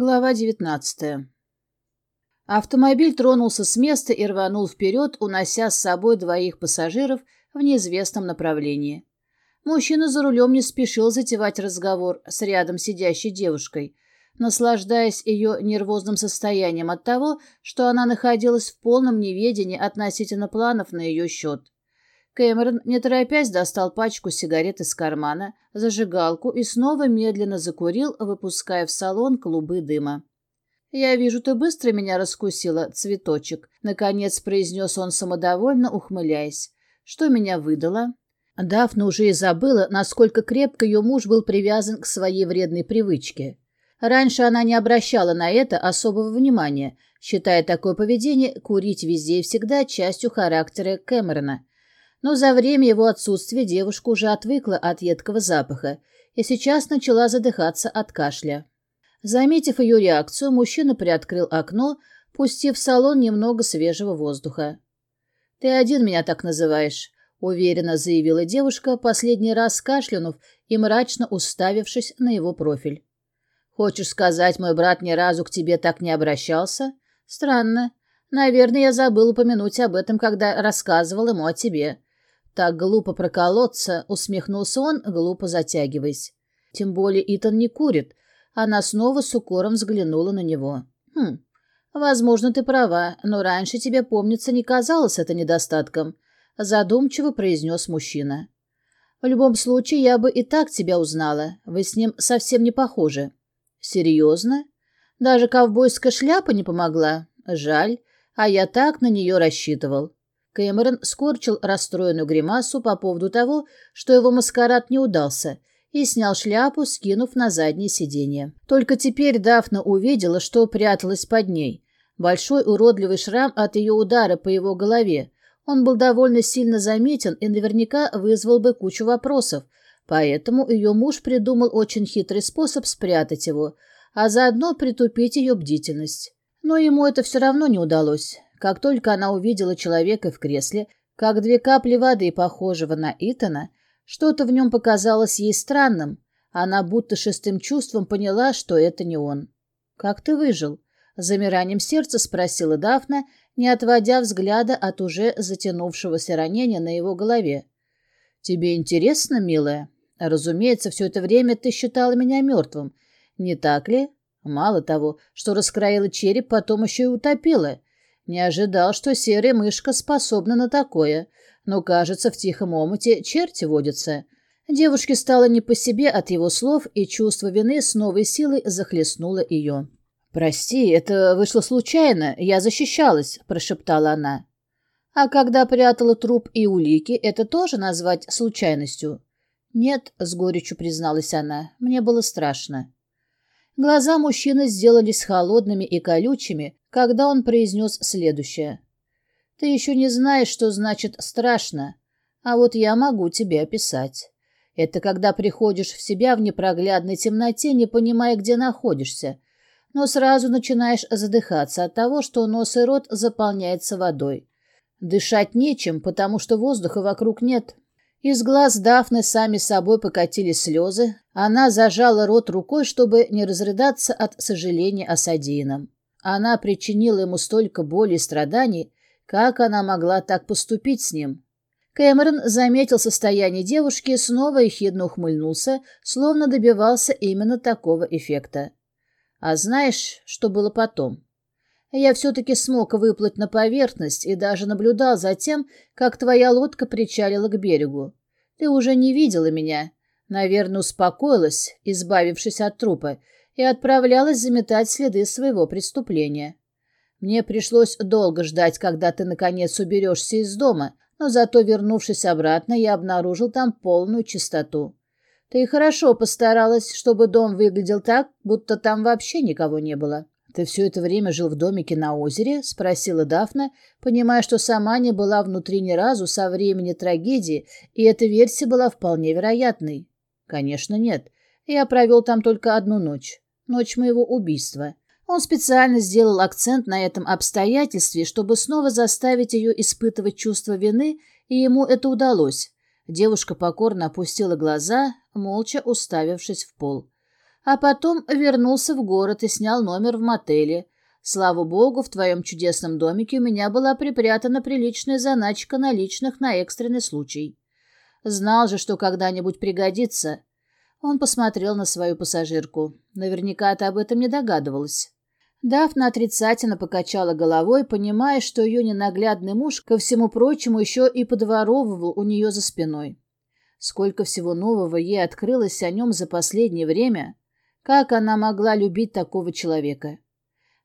Глава девятнадцатая. Автомобиль тронулся с места и рванул вперед, унося с собой двоих пассажиров в неизвестном направлении. Мужчина за рулем не спешил затевать разговор с рядом сидящей девушкой, наслаждаясь ее нервозным состоянием от того, что она находилась в полном неведении относительно планов на ее счет. Кэмерон, не торопясь, достал пачку сигарет из кармана, зажигалку и снова медленно закурил, выпуская в салон клубы дыма. «Я вижу, ты быстро меня раскусила, цветочек», — наконец произнес он самодовольно, ухмыляясь. «Что меня выдало?» Дафна уже и забыла, насколько крепко ее муж был привязан к своей вредной привычке. Раньше она не обращала на это особого внимания, считая такое поведение курить везде и всегда частью характера Кэмерона — но за время его отсутствия девушка уже отвыкла от едкого запаха и сейчас начала задыхаться от кашля. Заметив ее реакцию, мужчина приоткрыл окно, пустив в салон немного свежего воздуха. «Ты один меня так называешь», — уверенно заявила девушка, последний раз кашлянув и мрачно уставившись на его профиль. «Хочешь сказать, мой брат ни разу к тебе так не обращался? Странно. Наверное, я забыл упомянуть об этом, когда рассказывал ему о тебе. «Так глупо проколоться», — усмехнулся он, глупо затягиваясь. «Тем более Итан не курит». Она снова с укором взглянула на него. «Хм, возможно, ты права, но раньше тебе, помнится, не казалось это недостатком», — задумчиво произнес мужчина. «В любом случае, я бы и так тебя узнала. Вы с ним совсем не похожи». «Серьезно? Даже ковбойская шляпа не помогла? Жаль, а я так на нее рассчитывал». Кэмерон скорчил расстроенную гримасу по поводу того, что его маскарад не удался, и снял шляпу, скинув на заднее сиденье. Только теперь Дафна увидела, что пряталось под ней. Большой уродливый шрам от ее удара по его голове. Он был довольно сильно заметен и наверняка вызвал бы кучу вопросов, поэтому ее муж придумал очень хитрый способ спрятать его, а заодно притупить ее бдительность. Но ему это все равно не удалось. Как только она увидела человека в кресле, как две капли воды, похожего на Итана, что-то в нем показалось ей странным. Она будто шестым чувством поняла, что это не он. «Как ты выжил?» — замиранием сердца спросила Дафна, не отводя взгляда от уже затянувшегося ранения на его голове. «Тебе интересно, милая? Разумеется, все это время ты считала меня мертвым. Не так ли? Мало того, что раскроила череп, потом еще и утопила. Не ожидал, что серая мышка способна на такое, но, кажется, в тихом омуте черти водятся. Девушке стало не по себе от его слов, и чувство вины с новой силой захлестнуло ее. «Прости, это вышло случайно, я защищалась», — прошептала она. «А когда прятала труп и улики, это тоже назвать случайностью?» «Нет», — с горечью призналась она, — «мне было страшно». Глаза мужчины сделались холодными и колючими, когда он произнес следующее. «Ты еще не знаешь, что значит «страшно», а вот я могу тебе описать. Это когда приходишь в себя в непроглядной темноте, не понимая, где находишься, но сразу начинаешь задыхаться от того, что нос и рот заполняется водой. Дышать нечем, потому что воздуха вокруг нет». Из глаз Дафны сами собой покатились слезы. Она зажала рот рукой, чтобы не разрыдаться от сожаления о содеянном. Она причинила ему столько боли и страданий, как она могла так поступить с ним? Кэмерон заметил состояние девушки и снова ехидно ухмыльнулся, словно добивался именно такого эффекта. А знаешь, что было потом? Я все-таки смог выплыть на поверхность и даже наблюдал за тем, как твоя лодка причалила к берегу. Ты уже не видела меня. Наверное, успокоилась, избавившись от трупа, и отправлялась заметать следы своего преступления. Мне пришлось долго ждать, когда ты, наконец, уберешься из дома, но зато, вернувшись обратно, я обнаружил там полную чистоту. Ты хорошо постаралась, чтобы дом выглядел так, будто там вообще никого не было. «Ты все это время жил в домике на озере?» — спросила Дафна, понимая, что сама не была внутри ни разу со времени трагедии, и эта версия была вполне вероятной. «Конечно, нет. Я провел там только одну ночь. Ночь моего убийства». Он специально сделал акцент на этом обстоятельстве, чтобы снова заставить ее испытывать чувство вины, и ему это удалось. Девушка покорно опустила глаза, молча уставившись в пол. А потом вернулся в город и снял номер в мотеле. Слава богу, в твоем чудесном домике у меня была припрятана приличная заначка наличных на экстренный случай. Знал же, что когда-нибудь пригодится. Он посмотрел на свою пассажирку. Наверняка ты об этом не догадывалась. Дафна отрицательно покачала головой, понимая, что ее ненаглядный муж, ко всему прочему, еще и подворовывал у нее за спиной. Сколько всего нового ей открылось о нем за последнее время. Как она могла любить такого человека?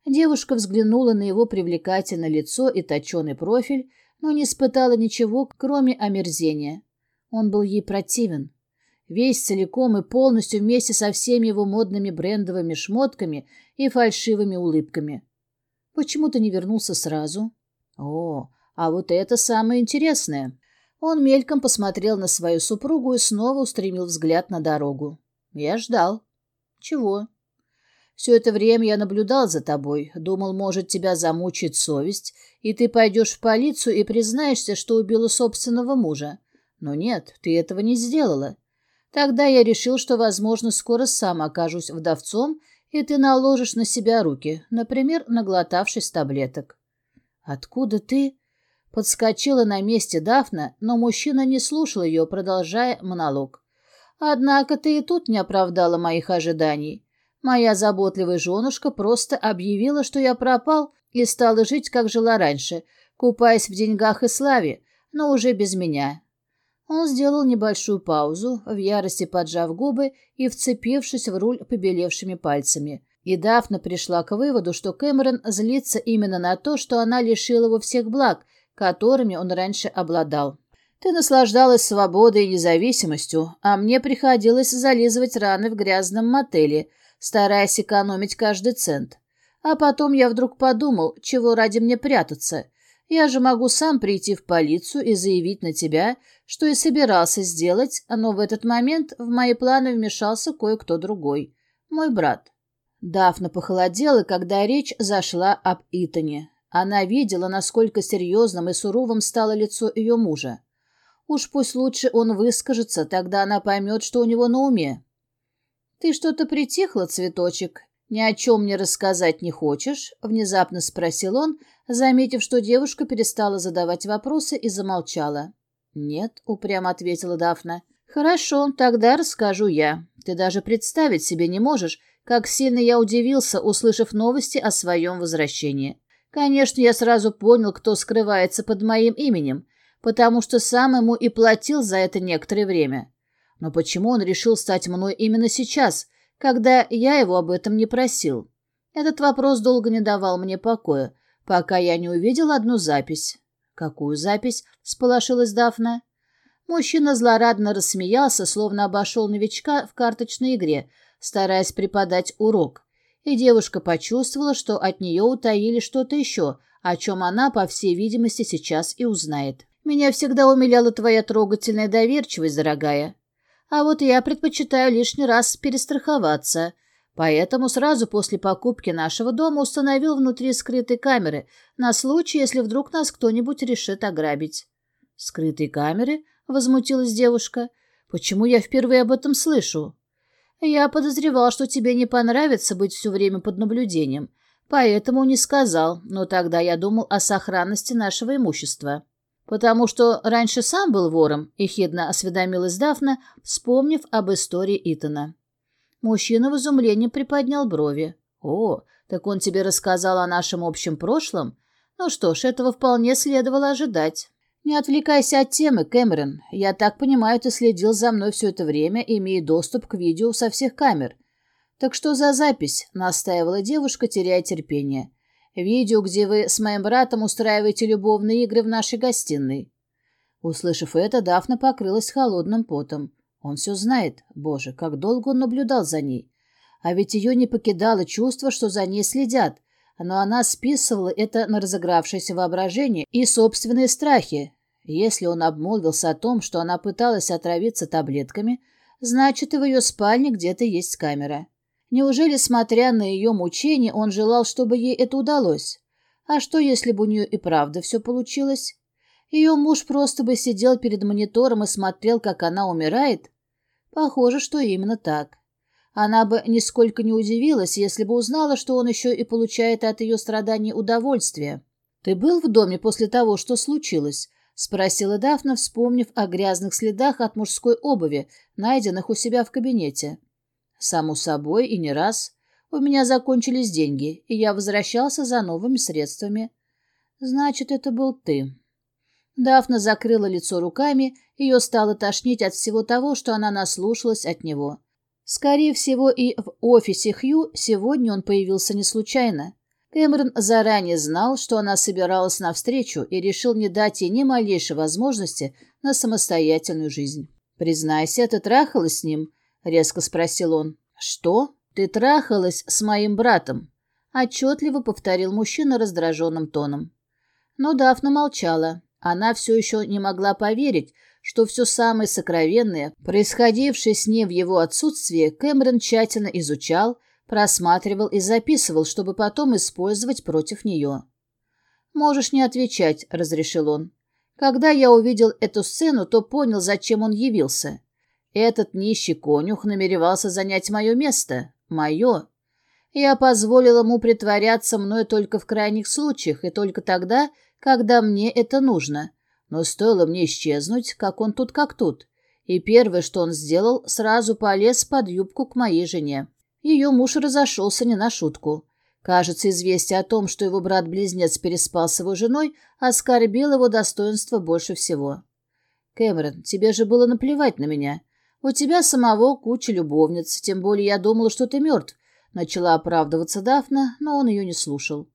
Девушка взглянула на его привлекательное лицо и точеный профиль, но не испытала ничего, кроме омерзения. Он был ей противен. Весь целиком и полностью вместе со всеми его модными брендовыми шмотками и фальшивыми улыбками. Почему ты не вернулся сразу? О, а вот это самое интересное. Он мельком посмотрел на свою супругу и снова устремил взгляд на дорогу. Я ждал. Чего? Все это время я наблюдал за тобой, думал, может, тебя замучит совесть, и ты пойдешь в полицию и признаешься, что убила собственного мужа. Но нет, ты этого не сделала. Тогда я решил, что, возможно, скоро сам окажусь вдовцом, и ты наложишь на себя руки, например, наглотавшись таблеток. Откуда ты? Подскочила на месте Дафна, но мужчина не слушал ее, продолжая монолог. «Однако ты и тут не оправдала моих ожиданий. Моя заботливая женушка просто объявила, что я пропал и стала жить, как жила раньше, купаясь в деньгах и славе, но уже без меня». Он сделал небольшую паузу, в ярости поджав губы и вцепившись в руль побелевшими пальцами. И Дафна пришла к выводу, что Кэмерон злится именно на то, что она лишила его всех благ, которыми он раньше обладал. Ты наслаждалась свободой и независимостью, а мне приходилось зализывать раны в грязном мотеле, стараясь экономить каждый цент. А потом я вдруг подумал, чего ради мне прятаться. Я же могу сам прийти в полицию и заявить на тебя, что и собирался сделать, но в этот момент в мои планы вмешался кое-кто другой. Мой брат. Дафна похолодела, когда речь зашла об Итане. Она видела, насколько серьезным и суровым стало лицо ее мужа. Уж пусть лучше он выскажется, тогда она поймет, что у него на уме. «Ты что-то притихла, цветочек? Ни о чем мне рассказать не хочешь?» — внезапно спросил он, заметив, что девушка перестала задавать вопросы и замолчала. «Нет», — упрямо ответила Дафна. «Хорошо, тогда расскажу я. Ты даже представить себе не можешь, как сильно я удивился, услышав новости о своем возвращении. Конечно, я сразу понял, кто скрывается под моим именем, потому что сам ему и платил за это некоторое время. Но почему он решил стать мной именно сейчас, когда я его об этом не просил? Этот вопрос долго не давал мне покоя, пока я не увидел одну запись. «Какую запись?» — сполошилась Дафна. Мужчина злорадно рассмеялся, словно обошел новичка в карточной игре, стараясь преподать урок и девушка почувствовала, что от нее утаили что-то еще, о чем она, по всей видимости, сейчас и узнает. «Меня всегда умиляла твоя трогательная доверчивость, дорогая. А вот я предпочитаю лишний раз перестраховаться, поэтому сразу после покупки нашего дома установил внутри скрытой камеры на случай, если вдруг нас кто-нибудь решит ограбить». «Скрытые камеры?» — возмутилась девушка. «Почему я впервые об этом слышу?» Я подозревал, что тебе не понравится быть все время под наблюдением, поэтому не сказал, но тогда я думал о сохранности нашего имущества. Потому что раньше сам был вором, ехидно осведомилась Дафна, вспомнив об истории Итана. Мужчина в изумлении приподнял брови. «О, так он тебе рассказал о нашем общем прошлом? Ну что ж, этого вполне следовало ожидать». «Не отвлекайся от темы, Кэмерон. Я так понимаю, ты следил за мной все это время, имея доступ к видео со всех камер. Так что за запись?» — настаивала девушка, теряя терпение. «Видео, где вы с моим братом устраиваете любовные игры в нашей гостиной». Услышав это, Дафна покрылась холодным потом. Он все знает. Боже, как долго он наблюдал за ней. А ведь ее не покидало чувство, что за ней следят но она списывала это на разыгравшееся воображение и собственные страхи. Если он обмолвился о том, что она пыталась отравиться таблетками, значит, и в ее спальне где-то есть камера. Неужели, смотря на ее мучения, он желал, чтобы ей это удалось? А что, если бы у нее и правда все получилось? Ее муж просто бы сидел перед монитором и смотрел, как она умирает? Похоже, что именно так. Она бы нисколько не удивилась, если бы узнала, что он еще и получает от ее страданий удовольствие. «Ты был в доме после того, что случилось?» — спросила Дафна, вспомнив о грязных следах от мужской обуви, найденных у себя в кабинете. «Само собой, и не раз. У меня закончились деньги, и я возвращался за новыми средствами». «Значит, это был ты». Дафна закрыла лицо руками, ее стало тошнить от всего того, что она наслушалась от него. Скорее всего, и в офисе Хью сегодня он появился не случайно. Кэмерон заранее знал, что она собиралась навстречу и решил не дать ей ни малейшей возможности на самостоятельную жизнь. «Признайся, ты трахалась с ним?» — резко спросил он. «Что? Ты трахалась с моим братом?» — отчетливо повторил мужчина раздраженным тоном. Но Дафна молчала. Она все еще не могла поверить, что все самое сокровенное, происходившее с ней в его отсутствии, Кэмерон тщательно изучал, просматривал и записывал, чтобы потом использовать против нее. «Можешь не отвечать», — разрешил он. «Когда я увидел эту сцену, то понял, зачем он явился. Этот нищий конюх намеревался занять мое место. Мое. Я позволил ему притворяться мной только в крайних случаях и только тогда, когда мне это нужно. Но стоило мне исчезнуть, как он тут как тут. И первое, что он сделал, сразу полез под юбку к моей жене. Ее муж разошелся не на шутку. Кажется, известие о том, что его брат-близнец переспал с его женой, оскорбило его достоинство больше всего. «Кэмерон, тебе же было наплевать на меня. У тебя самого куча любовниц, тем более я думала, что ты мертв», — начала оправдываться Дафна, но он ее не слушал.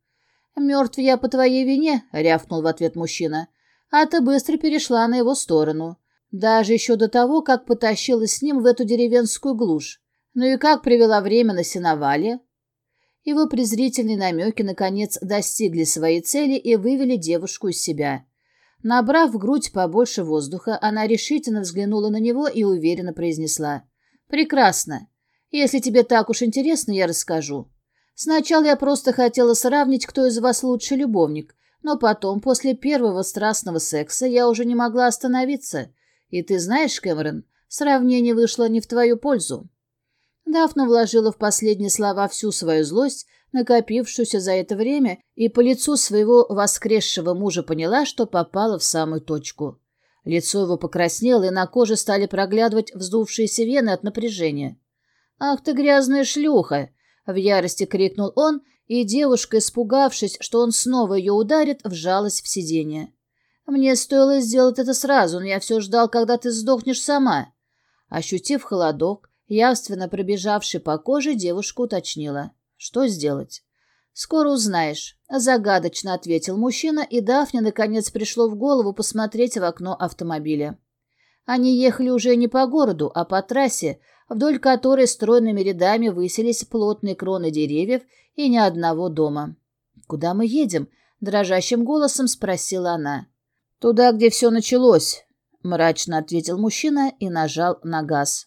«Мертв я по твоей вине», — рявкнул в ответ мужчина. «А ты быстро перешла на его сторону. Даже еще до того, как потащилась с ним в эту деревенскую глушь. Ну и как привела время на сеновале?» Его презрительные намеки, наконец, достигли своей цели и вывели девушку из себя. Набрав в грудь побольше воздуха, она решительно взглянула на него и уверенно произнесла. «Прекрасно. Если тебе так уж интересно, я расскажу. Сначала я просто хотела сравнить, кто из вас лучший любовник, но потом, после первого страстного секса, я уже не могла остановиться. И ты знаешь, Кэмерон, сравнение вышло не в твою пользу. Дафна вложила в последние слова всю свою злость, накопившуюся за это время, и по лицу своего воскресшего мужа поняла, что попала в самую точку. Лицо его покраснело, и на коже стали проглядывать вздувшиеся вены от напряжения. «Ах ты грязная шлюха!» В ярости крикнул он, и девушка, испугавшись, что он снова ее ударит, вжалась в сиденье. «Мне стоило сделать это сразу, но я все ждал, когда ты сдохнешь сама». Ощутив холодок, явственно пробежавший по коже, девушка уточнила. «Что сделать?» «Скоро узнаешь», — загадочно ответил мужчина, и Дафне наконец пришло в голову посмотреть в окно автомобиля. Они ехали уже не по городу, а по трассе, вдоль которой стройными рядами высились плотные кроны деревьев и ни одного дома. «Куда мы едем?» — дрожащим голосом спросила она. «Туда, где все началось», — мрачно ответил мужчина и нажал на газ.